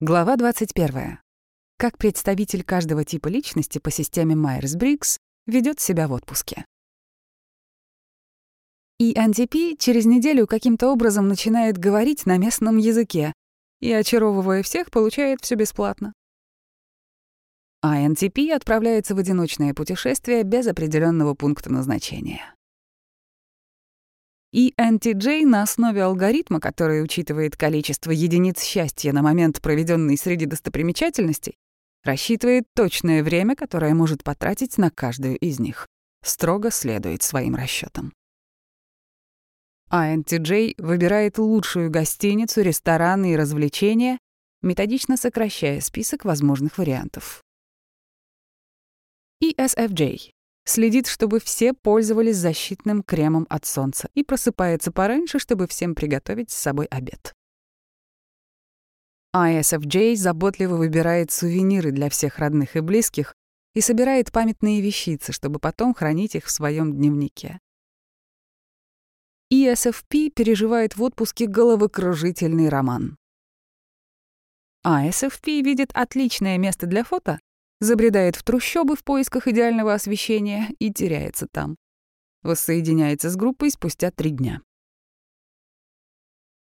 Глава 21. Как представитель каждого типа личности по системе Майерс-Бриггс ведет себя в отпуске. И NTP через неделю каким-то образом начинает говорить на местном языке и, очаровывая всех, получает все бесплатно. А NTP отправляется в одиночное путешествие без определенного пункта назначения. И NTJ на основе алгоритма, который учитывает количество единиц счастья на момент, проведенный среди достопримечательностей, рассчитывает точное время, которое может потратить на каждую из них, строго следует своим расчетам. А NTJ выбирает лучшую гостиницу, рестораны и развлечения, методично сокращая список возможных вариантов. И SFJ следит, чтобы все пользовались защитным кремом от солнца и просыпается пораньше, чтобы всем приготовить с собой обед. ISFJ заботливо выбирает сувениры для всех родных и близких и собирает памятные вещицы, чтобы потом хранить их в своем дневнике. ESFP переживает в отпуске головокружительный роман. ISFP видит отличное место для фото забредает в трущобы в поисках идеального освещения и теряется там. Воссоединяется с группой спустя три дня.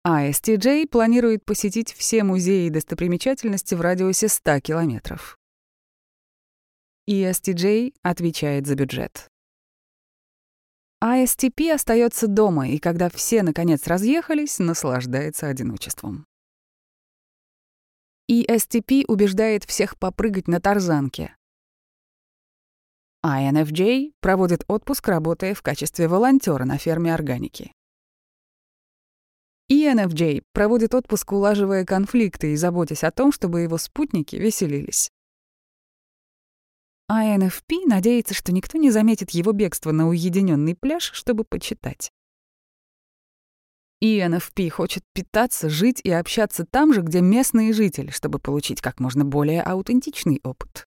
ASTJ планирует посетить все музеи и достопримечательности в радиусе 100 километров. ESTJ отвечает за бюджет. ASTP остается дома, и когда все, наконец, разъехались, наслаждается одиночеством. И STP убеждает всех попрыгать на тарзанке. INFJ проводит отпуск, работая в качестве волонтера на ферме органики. ENFJ проводит отпуск, улаживая конфликты и заботясь о том, чтобы его спутники веселились. INFP надеется, что никто не заметит его бегство на уединенный пляж, чтобы почитать. ENFP хочет питаться, жить и общаться там же, где местные жители, чтобы получить как можно более аутентичный опыт.